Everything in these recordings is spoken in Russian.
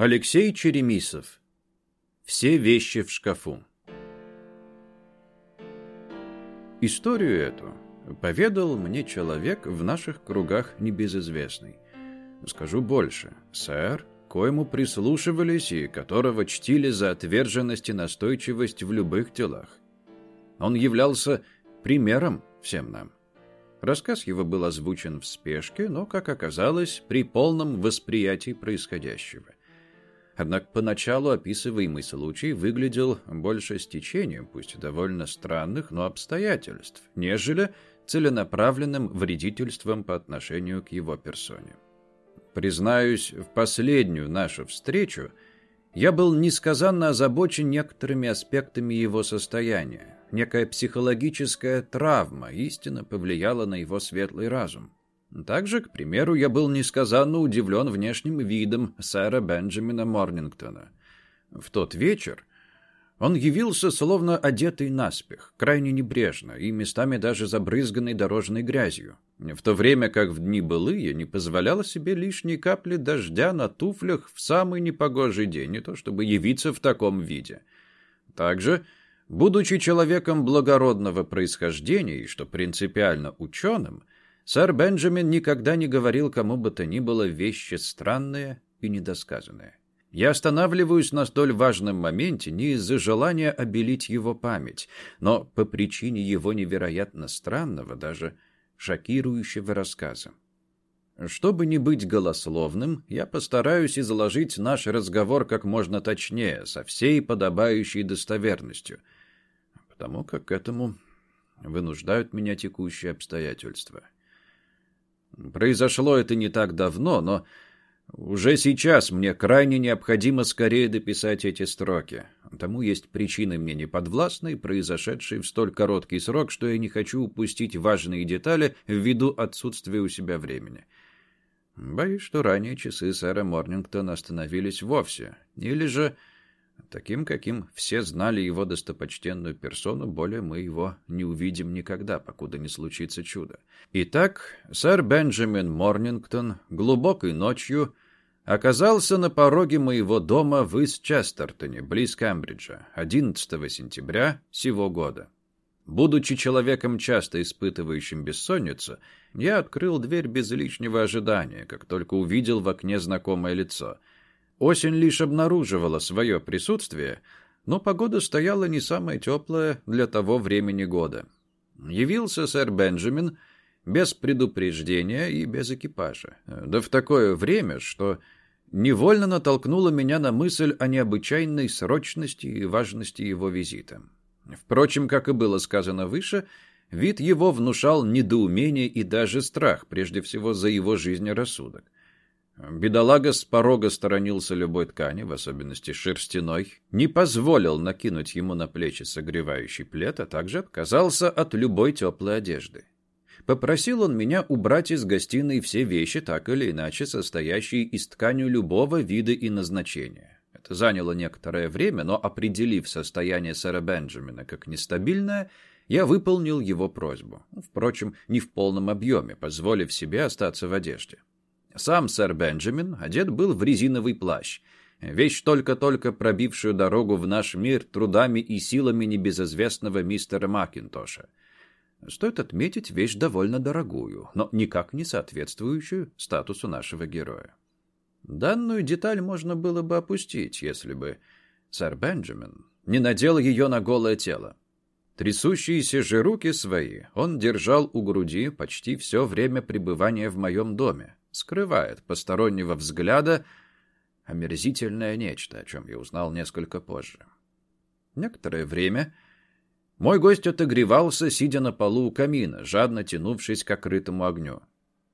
Алексей Черемисов. Все вещи в шкафу. Историю эту поведал мне человек в наших кругах небезызвестный. Скажу больше. Сэр, коему прислушивались и которого чтили за отверженность и настойчивость в любых делах. Он являлся примером всем нам. Рассказ его был озвучен в спешке, но, как оказалось, при полном восприятии происходящего. Однако поначалу описываемый случай выглядел больше стечением, пусть довольно странных, но обстоятельств, нежели целенаправленным вредительством по отношению к его персоне. Признаюсь, в последнюю нашу встречу я был несказанно озабочен некоторыми аспектами его состояния, некая психологическая травма истинно повлияла на его светлый разум. Также, к примеру, я был несказанно удивлен внешним видом сэра Бенджамина Морнингтона. В тот вечер он явился словно одетый наспех, крайне небрежно и местами даже забрызганный дорожной грязью, в то время как в дни былые не позволяла себе лишней капли дождя на туфлях в самый непогожий день, не то чтобы явиться в таком виде. Также Будучи человеком благородного происхождения и, что принципиально, ученым, сэр Бенджамин никогда не говорил кому бы то ни было вещи странные и недосказанные. Я останавливаюсь на столь важном моменте не из-за желания обелить его память, но по причине его невероятно странного, даже шокирующего рассказа. Чтобы не быть голословным, я постараюсь изложить наш разговор как можно точнее, со всей подобающей достоверностью — потому как к этому вынуждают меня текущие обстоятельства. Произошло это не так давно, но уже сейчас мне крайне необходимо скорее дописать эти строки. Тому есть причины мне неподвластные, произошедшие в столь короткий срок, что я не хочу упустить важные детали ввиду отсутствия у себя времени. Боюсь, что ранее часы сэра Морнингтона остановились вовсе, или же Таким, каким все знали его достопочтенную персону, более мы его не увидим никогда, покуда не случится чудо. Итак, сэр Бенджамин Морнингтон глубокой ночью оказался на пороге моего дома в Истчестертоне, близ Кембриджа, 11 сентября сего года. Будучи человеком, часто испытывающим бессонницу, я открыл дверь без лишнего ожидания, как только увидел в окне знакомое лицо — Осень лишь обнаруживала свое присутствие, но погода стояла не самая теплая для того времени года. Явился сэр Бенджамин без предупреждения и без экипажа. Да в такое время, что невольно натолкнуло меня на мысль о необычайной срочности и важности его визита. Впрочем, как и было сказано выше, вид его внушал недоумение и даже страх, прежде всего за его жизнерассудок. Бедолага с порога сторонился любой ткани, в особенности шерстяной, не позволил накинуть ему на плечи согревающий плед, а также отказался от любой теплой одежды. Попросил он меня убрать из гостиной все вещи, так или иначе состоящие из ткани любого вида и назначения. Это заняло некоторое время, но, определив состояние сэра Бенджамина как нестабильное, я выполнил его просьбу. Впрочем, не в полном объеме, позволив себе остаться в одежде. Сам сэр Бенджамин одет был в резиновый плащ. Вещь, только-только пробившую дорогу в наш мир трудами и силами небезызвестного мистера Макинтоша. Стоит отметить вещь довольно дорогую, но никак не соответствующую статусу нашего героя. Данную деталь можно было бы опустить, если бы сэр Бенджамин не надел ее на голое тело. Трясущиеся же руки свои он держал у груди почти все время пребывания в моем доме, скрывает постороннего взгляда омерзительное нечто, о чем я узнал несколько позже. Некоторое время мой гость отогревался, сидя на полу у камина, жадно тянувшись к окрытому огню.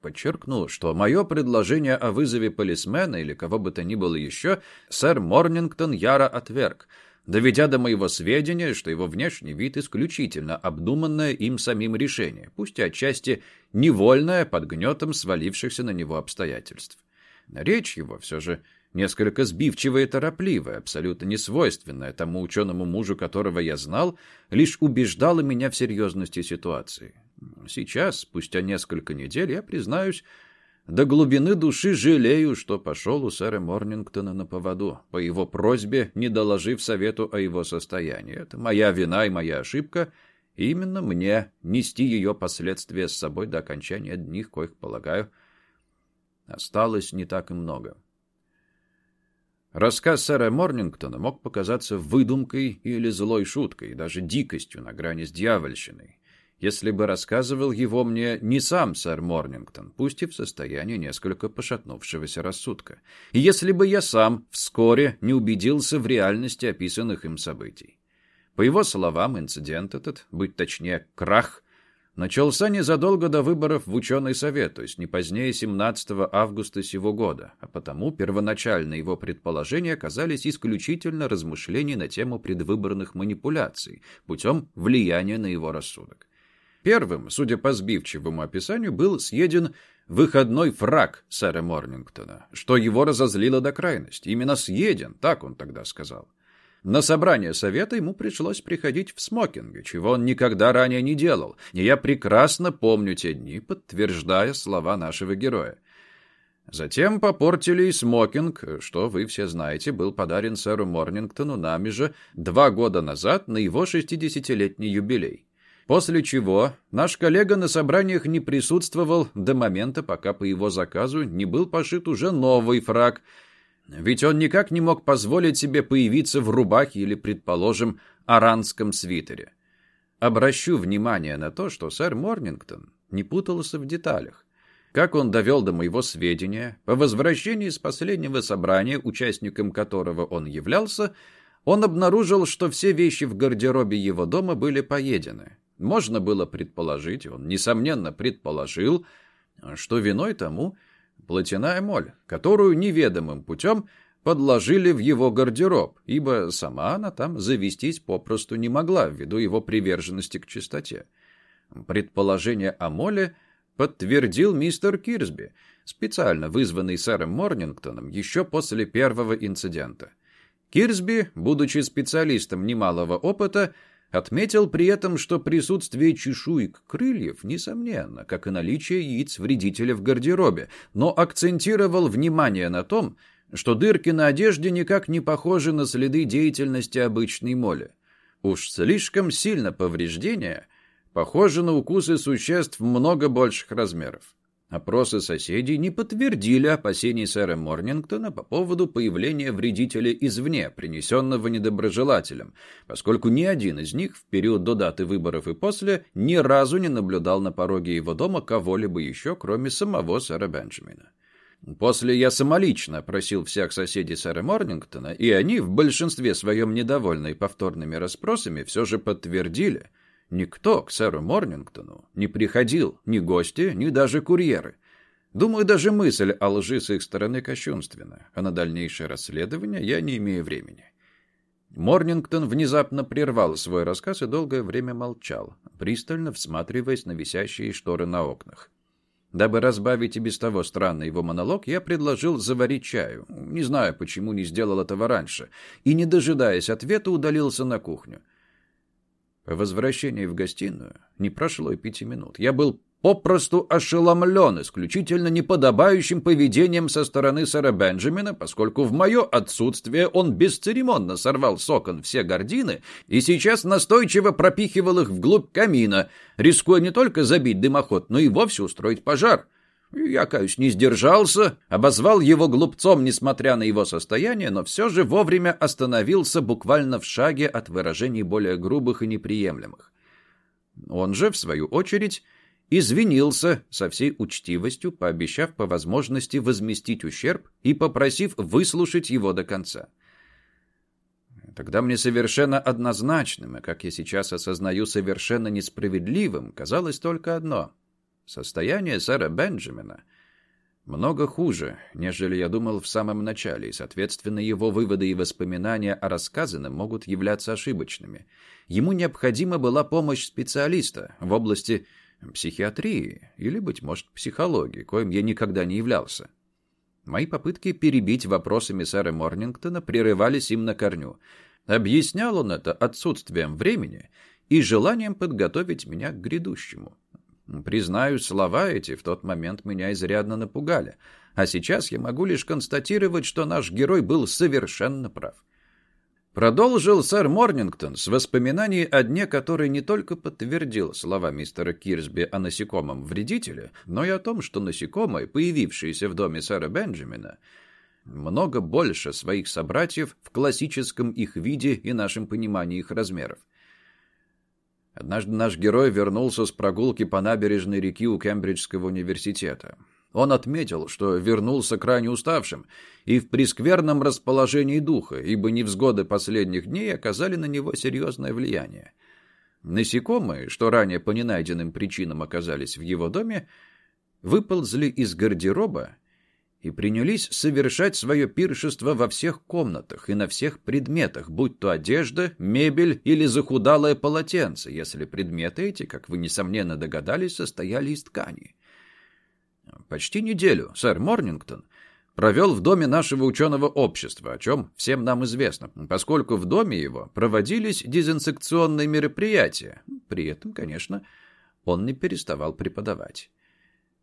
Подчеркну, что мое предложение о вызове полисмена или кого бы то ни было еще сэр Морнингтон яро отверг, доведя до моего сведения, что его внешний вид исключительно обдуманное им самим решение, пусть и отчасти невольное под гнетом свалившихся на него обстоятельств. Речь его все же несколько сбивчивая и торопливая, абсолютно несвойственная тому ученому мужу, которого я знал, лишь убеждала меня в серьезности ситуации. Сейчас, спустя несколько недель, я признаюсь, до глубины души жалею, что пошел у сэра Морнингтона на поводу, по его просьбе, не доложив совету о его состоянии. Это моя вина и моя ошибка, именно мне нести ее последствия с собой до окончания дней, коих, полагаю, осталось не так и много. Рассказ сэра Морнингтона мог показаться выдумкой или злой шуткой, даже дикостью на грани с дьявольщиной если бы рассказывал его мне не сам сэр Морнингтон, пусть и в состоянии несколько пошатнувшегося рассудка, и если бы я сам вскоре не убедился в реальности описанных им событий. По его словам, инцидент этот, быть точнее, крах, начался незадолго до выборов в ученый совет, то есть не позднее 17 августа сего года, а потому первоначально его предположения оказались исключительно размышлений на тему предвыборных манипуляций путем влияния на его рассудок. Первым, судя по сбивчивому описанию, был съеден выходной фраг сэра Морнингтона, что его разозлило до крайности. Именно съеден, так он тогда сказал. На собрание совета ему пришлось приходить в смокинге, чего он никогда ранее не делал, и я прекрасно помню те дни, подтверждая слова нашего героя. Затем попортили и смокинг, что, вы все знаете, был подарен сэру Морнингтону нами же два года назад на его шестидесятилетний юбилей. После чего наш коллега на собраниях не присутствовал до момента, пока по его заказу не был пошит уже новый фраг, ведь он никак не мог позволить себе появиться в рубахе или, предположим, аранском свитере. Обращу внимание на то, что сэр Морнингтон не путался в деталях. Как он довел до моего сведения, по возвращении с последнего собрания, участником которого он являлся, он обнаружил, что все вещи в гардеробе его дома были поедены. Можно было предположить, он, несомненно, предположил, что виной тому платяная моль, которую неведомым путем подложили в его гардероб, ибо сама она там завестись попросту не могла ввиду его приверженности к чистоте. Предположение о моле подтвердил мистер Кирсби, специально вызванный сэром Морнингтоном еще после первого инцидента. Кирсби, будучи специалистом немалого опыта, Отметил при этом, что присутствие чешуек крыльев, несомненно, как и наличие яиц вредителя в гардеробе, но акцентировал внимание на том, что дырки на одежде никак не похожи на следы деятельности обычной моли. Уж слишком сильно повреждения похожи на укусы существ много больших размеров. Опросы соседей не подтвердили опасений сэра Морнингтона по поводу появления вредителя извне, принесенного недоброжелателем, поскольку ни один из них в период до даты выборов и после ни разу не наблюдал на пороге его дома кого-либо еще, кроме самого сэра Бенджамина. После я самолично просил всех соседей сэра Морнингтона, и они, в большинстве своем недовольные повторными расспросами, все же подтвердили – Никто к сэру Морнингтону не приходил, ни гости, ни даже курьеры. Думаю, даже мысль о лжи с их стороны кощунственна, а на дальнейшее расследование я не имею времени. Морнингтон внезапно прервал свой рассказ и долгое время молчал, пристально всматриваясь на висящие шторы на окнах. Дабы разбавить и без того странный его монолог, я предложил заварить чаю. Не знаю, почему не сделал этого раньше. И, не дожидаясь ответа, удалился на кухню. По возвращении в гостиную не прошло и пяти минут. Я был попросту ошеломлен исключительно неподобающим поведением со стороны сэра Бенджамина, поскольку в мое отсутствие он бесцеремонно сорвал с окон все гардины и сейчас настойчиво пропихивал их вглубь камина, рискуя не только забить дымоход, но и вовсе устроить пожар. Я, каюсь, не сдержался, обозвал его глупцом, несмотря на его состояние, но все же вовремя остановился буквально в шаге от выражений более грубых и неприемлемых. Он же, в свою очередь, извинился со всей учтивостью, пообещав по возможности возместить ущерб и попросив выслушать его до конца. Тогда мне совершенно однозначным, и, как я сейчас осознаю, совершенно несправедливым, казалось только одно — Состояние сэра Бенджамина много хуже, нежели я думал в самом начале, и, соответственно, его выводы и воспоминания о рассказанном могут являться ошибочными. Ему необходима была помощь специалиста в области психиатрии или, быть может, психологии, коим я никогда не являлся. Мои попытки перебить вопросами сэра Морнингтона прерывались им на корню. Объяснял он это отсутствием времени и желанием подготовить меня к грядущему. Признаю, слова эти в тот момент меня изрядно напугали. А сейчас я могу лишь констатировать, что наш герой был совершенно прав. Продолжил сэр Морнингтон с воспоминаний о дне, который не только подтвердил слова мистера Кирсби о насекомом вредителе, но и о том, что насекомые, появившиеся в доме сэра Бенджамина, много больше своих собратьев в классическом их виде и нашем понимании их размеров. Однажды наш герой вернулся с прогулки по набережной реки у Кембриджского университета. Он отметил, что вернулся крайне уставшим и в прескверном расположении духа, ибо невзгоды последних дней оказали на него серьезное влияние. Насекомые, что ранее по ненайденным причинам оказались в его доме, выползли из гардероба и принялись совершать свое пиршество во всех комнатах и на всех предметах, будь то одежда, мебель или захудалое полотенце, если предметы эти, как вы, несомненно, догадались, состояли из ткани. Почти неделю сэр Морнингтон провел в доме нашего ученого общества, о чем всем нам известно, поскольку в доме его проводились дезинсекционные мероприятия. При этом, конечно, он не переставал преподавать.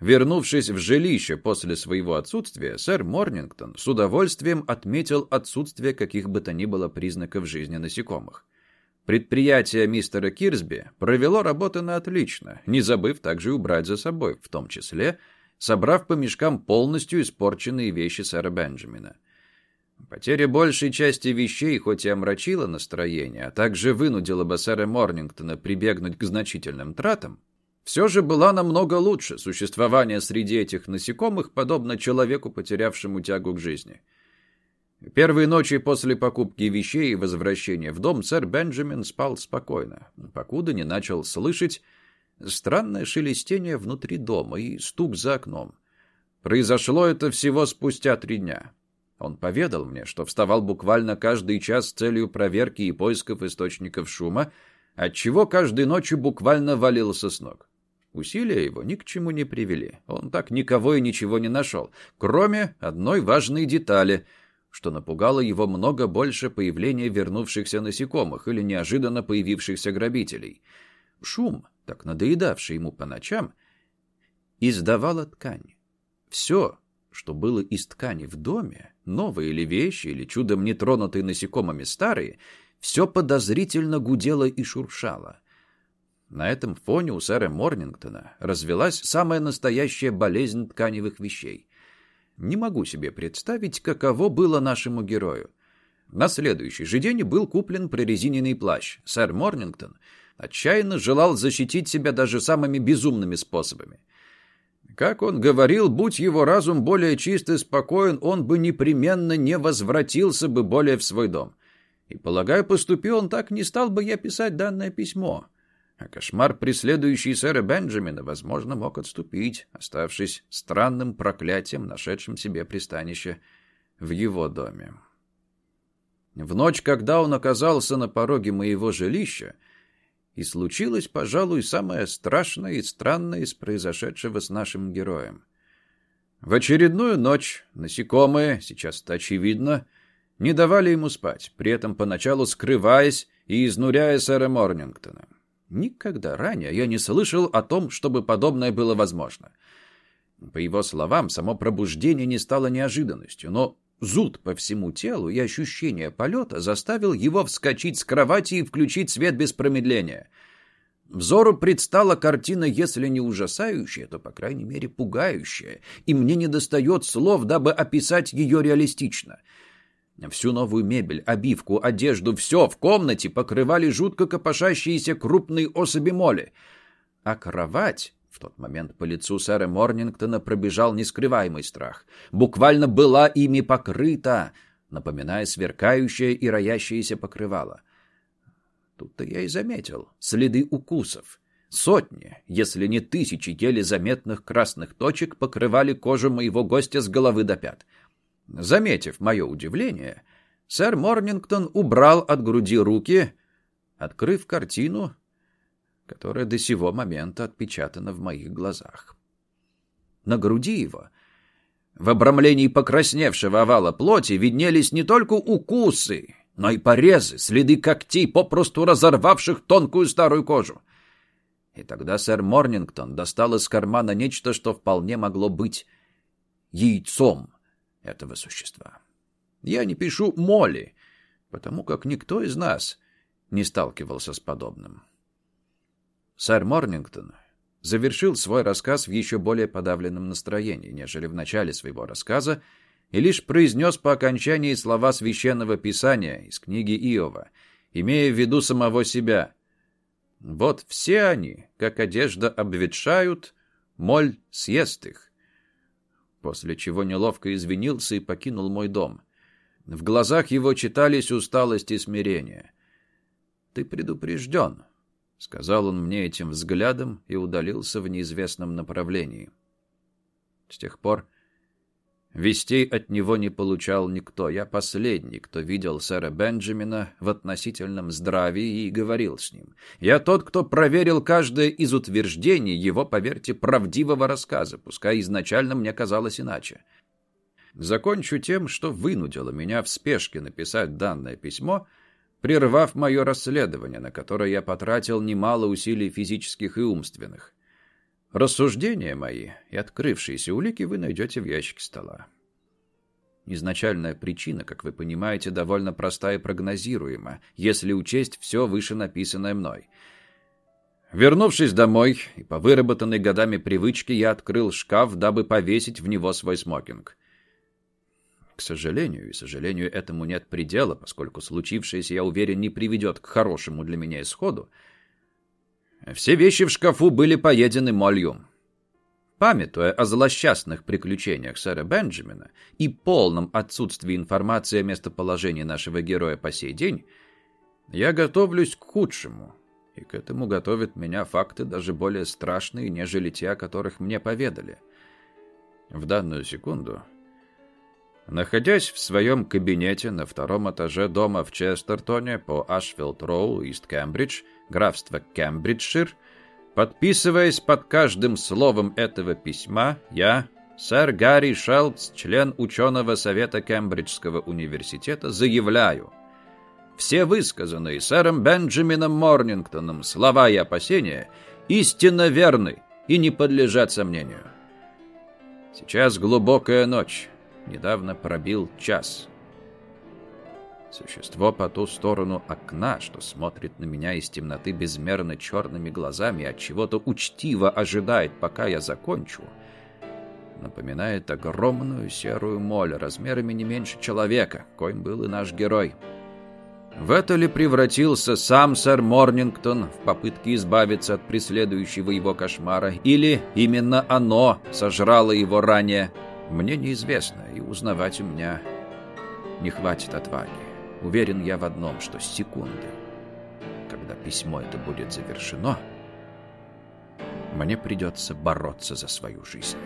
Вернувшись в жилище после своего отсутствия, сэр Морнингтон с удовольствием отметил отсутствие каких бы то ни было признаков жизни насекомых. Предприятие мистера Кирсби провело работы на отлично, не забыв также убрать за собой, в том числе собрав по мешкам полностью испорченные вещи сэра Бенджамина. Потеря большей части вещей хоть и омрачила настроение, а также вынудила бы сэра Морнингтона прибегнуть к значительным тратам, все же была намного лучше существование среди этих насекомых, подобно человеку, потерявшему тягу к жизни. Первые ночи после покупки вещей и возвращения в дом сэр Бенджамин спал спокойно, покуда не начал слышать странное шелестение внутри дома и стук за окном. Произошло это всего спустя три дня. Он поведал мне, что вставал буквально каждый час с целью проверки и поисков источников шума, отчего каждой ночью буквально валился с ног. Усилия его ни к чему не привели. Он так никого и ничего не нашел, кроме одной важной детали, что напугало его много больше появления вернувшихся насекомых или неожиданно появившихся грабителей. Шум, так надоедавший ему по ночам, издавала ткань. Все, что было из ткани в доме, новые или вещи, или чудом не тронутые насекомыми старые, все подозрительно гудело и шуршало. На этом фоне у сэра Морнингтона развелась самая настоящая болезнь тканевых вещей. Не могу себе представить, каково было нашему герою. На следующий же день был куплен прорезиненный плащ. Сэр Морнингтон отчаянно желал защитить себя даже самыми безумными способами. Как он говорил, будь его разум более чист и спокоен, он бы непременно не возвратился бы более в свой дом. И, полагаю, поступил он так, не стал бы я писать данное письмо а кошмар, преследующий сэра Бенджамина, возможно, мог отступить, оставшись странным проклятием, нашедшим себе пристанище в его доме. В ночь, когда он оказался на пороге моего жилища, и случилось, пожалуй, самое страшное и странное из произошедшего с нашим героем. В очередную ночь насекомые, сейчас это очевидно, не давали ему спать, при этом поначалу скрываясь и изнуряя сэра Морнингтона. Никогда ранее я не слышал о том, чтобы подобное было возможно. По его словам, само пробуждение не стало неожиданностью, но зуд по всему телу и ощущение полета заставил его вскочить с кровати и включить свет без промедления. Взору предстала картина, если не ужасающая, то, по крайней мере, пугающая, и мне недостает слов, дабы описать ее реалистично — Всю новую мебель, обивку, одежду, все в комнате покрывали жутко копошащиеся крупные особи моли. А кровать... В тот момент по лицу сэра Морнингтона пробежал нескрываемый страх. Буквально была ими покрыта, напоминая сверкающее и роящееся покрывало. Тут-то я и заметил следы укусов. Сотни, если не тысячи еле заметных красных точек покрывали кожу моего гостя с головы до пят. Заметив мое удивление, сэр Морнингтон убрал от груди руки, открыв картину, которая до сего момента отпечатана в моих глазах. На груди его, в обрамлении покрасневшего овала плоти, виднелись не только укусы, но и порезы, следы когтей, попросту разорвавших тонкую старую кожу. И тогда сэр Морнингтон достал из кармана нечто, что вполне могло быть яйцом этого существа. Я не пишу «Молли», потому как никто из нас не сталкивался с подобным. Сэр Морнингтон завершил свой рассказ в еще более подавленном настроении, нежели в начале своего рассказа, и лишь произнес по окончании слова священного писания из книги Иова, имея в виду самого себя. «Вот все они, как одежда обветшают, моль съест их». После чего неловко извинился и покинул мой дом. В глазах его читались усталость и смирение. «Ты предупрежден», — сказал он мне этим взглядом и удалился в неизвестном направлении. С тех пор Вестей от него не получал никто. Я последний, кто видел сэра Бенджамина в относительном здравии и говорил с ним. Я тот, кто проверил каждое из утверждений его, поверьте, правдивого рассказа, пускай изначально мне казалось иначе. Закончу тем, что вынудило меня в спешке написать данное письмо, прервав мое расследование, на которое я потратил немало усилий физических и умственных. Рассуждения мои и открывшиеся улики вы найдете в ящике стола. Изначальная причина, как вы понимаете, довольно проста и прогнозируема, если учесть все вышенаписанное мной. Вернувшись домой и по выработанной годами привычке, я открыл шкаф, дабы повесить в него свой смокинг. К сожалению, и сожалению этому нет предела, поскольку случившееся, я уверен, не приведет к хорошему для меня исходу, все вещи в шкафу были поедены молью. Памятуя о злосчастных приключениях сэра Бенджамина и полном отсутствии информации о местоположении нашего героя по сей день, я готовлюсь к худшему, и к этому готовят меня факты даже более страшные, нежели те, о которых мне поведали. В данную секунду, находясь в своем кабинете на втором этаже дома в Честертоне по Ашфилд-Роу, Ист-Кембридж, графство Кембриджшир, подписываясь под каждым словом этого письма, я, сэр Гарри Шелдс, член ученого совета Кембриджского университета, заявляю, все высказанные сэром Бенджамином Морнингтоном слова и опасения истинно верны и не подлежат сомнению. Сейчас глубокая ночь, недавно пробил час. Существо по ту сторону окна, что смотрит на меня из темноты безмерно черными глазами от чего-то учтиво ожидает, пока я закончу, напоминает огромную серую моль размерами не меньше человека, коим был и наш герой. В это ли превратился сам сэр Морнингтон в попытке избавиться от преследующего его кошмара, или именно оно сожрало его ранее, мне неизвестно, и узнавать у меня не хватит отваги. Уверен я в одном, что секунды, когда письмо это будет завершено, мне придется бороться за свою жизнь.